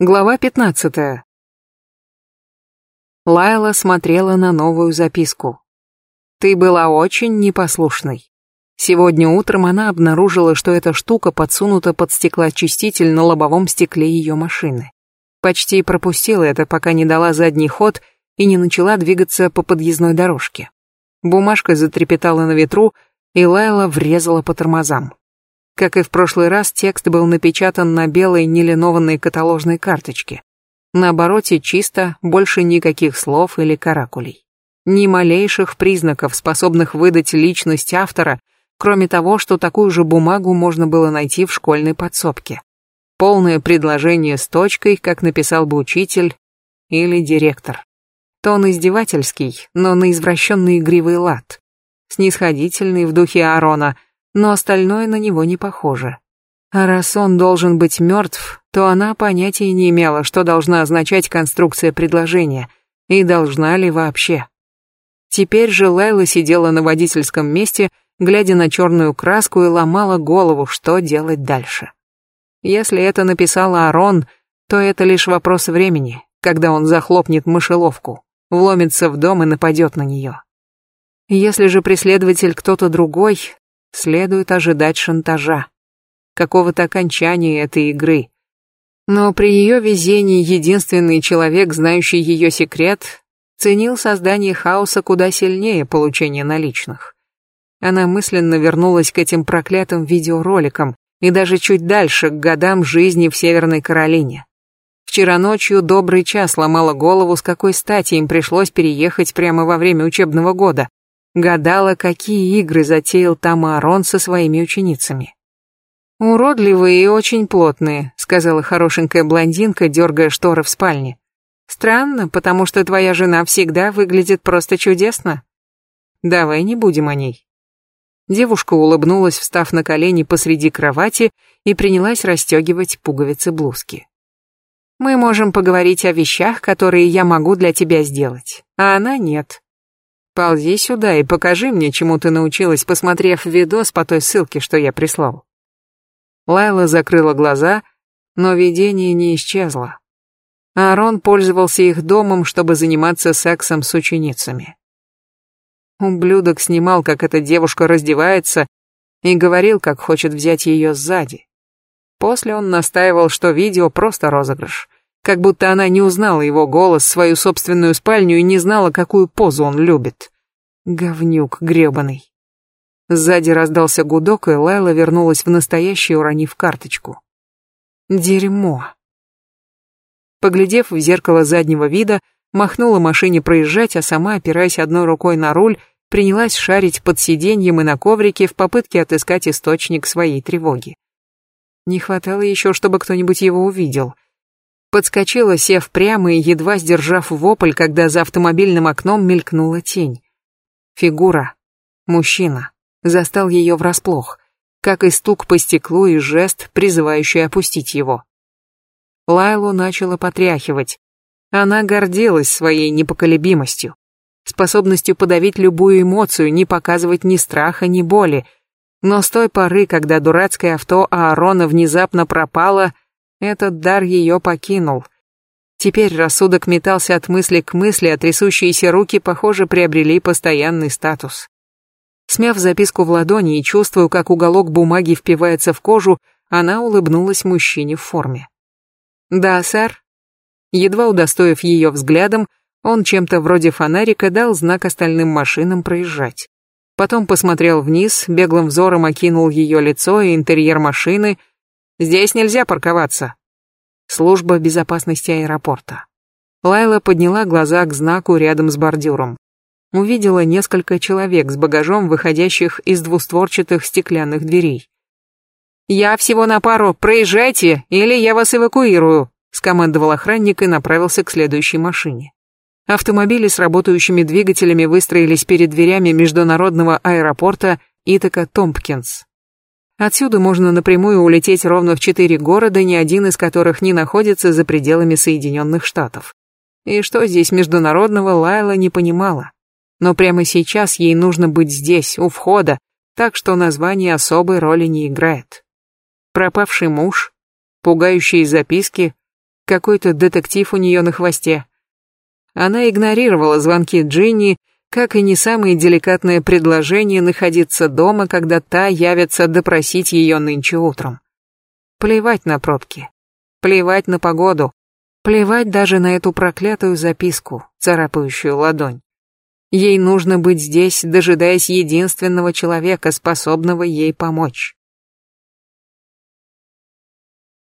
Глава 15. Лайла смотрела на новую записку. Ты была очень непослушной. Сегодня утром она обнаружила, что эта штука подсунута под стеклоочиститель на лобовом стекле ее машины. Почти пропустила это, пока не дала задний ход и не начала двигаться по подъездной дорожке. Бумажка затрепетала на ветру, и Лайла врезала по тормозам. Как и в прошлый раз, текст был напечатан на белой нелинованной каталожной карточке. На обороте чисто, больше никаких слов или каракулей. Ни малейших признаков, способных выдать личность автора, кроме того, что такую же бумагу можно было найти в школьной подсобке. Полное предложение с точкой, как написал бы учитель или директор. Тон издевательский, но на извращенный игривый лад. Снисходительный в духе Аарона – но остальное на него не похоже. А раз он должен быть мертв, то она понятия не имела, что должна означать конструкция предложения, и должна ли вообще. Теперь же Лайла сидела на водительском месте, глядя на черную краску и ломала голову, что делать дальше. Если это написала Арон, то это лишь вопрос времени, когда он захлопнет мышеловку, вломится в дом и нападет на нее. Если же преследователь кто-то другой, следует ожидать шантажа, какого-то окончания этой игры. Но при ее везении единственный человек, знающий ее секрет, ценил создание хаоса куда сильнее получения наличных. Она мысленно вернулась к этим проклятым видеороликам и даже чуть дальше, к годам жизни в Северной Каролине. Вчера ночью добрый час ломала голову, с какой стати им пришлось переехать прямо во время учебного года. Гадала, какие игры затеял там Аарон со своими ученицами. «Уродливые и очень плотные», — сказала хорошенькая блондинка, дергая шторы в спальне. «Странно, потому что твоя жена всегда выглядит просто чудесно. Давай не будем о ней». Девушка улыбнулась, встав на колени посреди кровати и принялась расстегивать пуговицы блузки. «Мы можем поговорить о вещах, которые я могу для тебя сделать, а она нет. Ползи сюда и покажи мне, чему ты научилась, посмотрев видос по той ссылке, что я прислал. Лайла закрыла глаза, но видение не исчезло. Аарон пользовался их домом, чтобы заниматься сексом с ученицами. Ублюдок снимал, как эта девушка раздевается, и говорил, как хочет взять ее сзади. После он настаивал, что видео просто розыгрыш, как будто она не узнала его голос, свою собственную спальню и не знала, какую позу он любит. Говнюк гребаный. Сзади раздался гудок, и Лайла вернулась в настоящий, уронив карточку. Дерьмо. Поглядев в зеркало заднего вида, махнула машине проезжать, а сама, опираясь одной рукой на руль, принялась шарить под сиденьем и на коврике в попытке отыскать источник своей тревоги. Не хватало еще, чтобы кто-нибудь его увидел — Подскочила, сев прямо и едва сдержав вопль, когда за автомобильным окном мелькнула тень. Фигура. Мужчина. Застал ее врасплох, как и стук по стеклу и жест, призывающий опустить его. Лайлу начала потряхивать. Она гордилась своей непоколебимостью, способностью подавить любую эмоцию, не показывать ни страха, ни боли. Но с той поры, когда дурацкое авто Аарона внезапно пропало, этот дар ее покинул. Теперь рассудок метался от мысли к мысли, а трясущиеся руки, похоже, приобрели постоянный статус. Смяв записку в ладони и чувствуя, как уголок бумаги впивается в кожу, она улыбнулась мужчине в форме. «Да, сэр». Едва удостоив ее взглядом, он чем-то вроде фонарика дал знак остальным машинам проезжать. Потом посмотрел вниз, беглым взором окинул ее лицо и интерьер машины, Здесь нельзя парковаться. Служба безопасности аэропорта. Лайла подняла глаза к знаку рядом с бордюром. Увидела несколько человек с багажом, выходящих из двустворчатых стеклянных дверей. «Я всего на пару, проезжайте, или я вас эвакуирую», скомандовал охранник и направился к следующей машине. Автомобили с работающими двигателями выстроились перед дверями международного аэропорта Итака Томпкинс. Отсюда можно напрямую улететь ровно в четыре города, ни один из которых не находится за пределами Соединенных Штатов. И что здесь международного, Лайла не понимала. Но прямо сейчас ей нужно быть здесь, у входа, так что название особой роли не играет. Пропавший муж, пугающие записки, Какой-то детектив у нее на хвосте. Она игнорировала звонки Джинни, как и не самое деликатное предложение находиться дома, когда та явится допросить ее нынче утром. Плевать на пробки. Плевать на погоду. Плевать даже на эту проклятую записку, царапающую ладонь. Ей нужно быть здесь, дожидаясь единственного человека, способного ей помочь.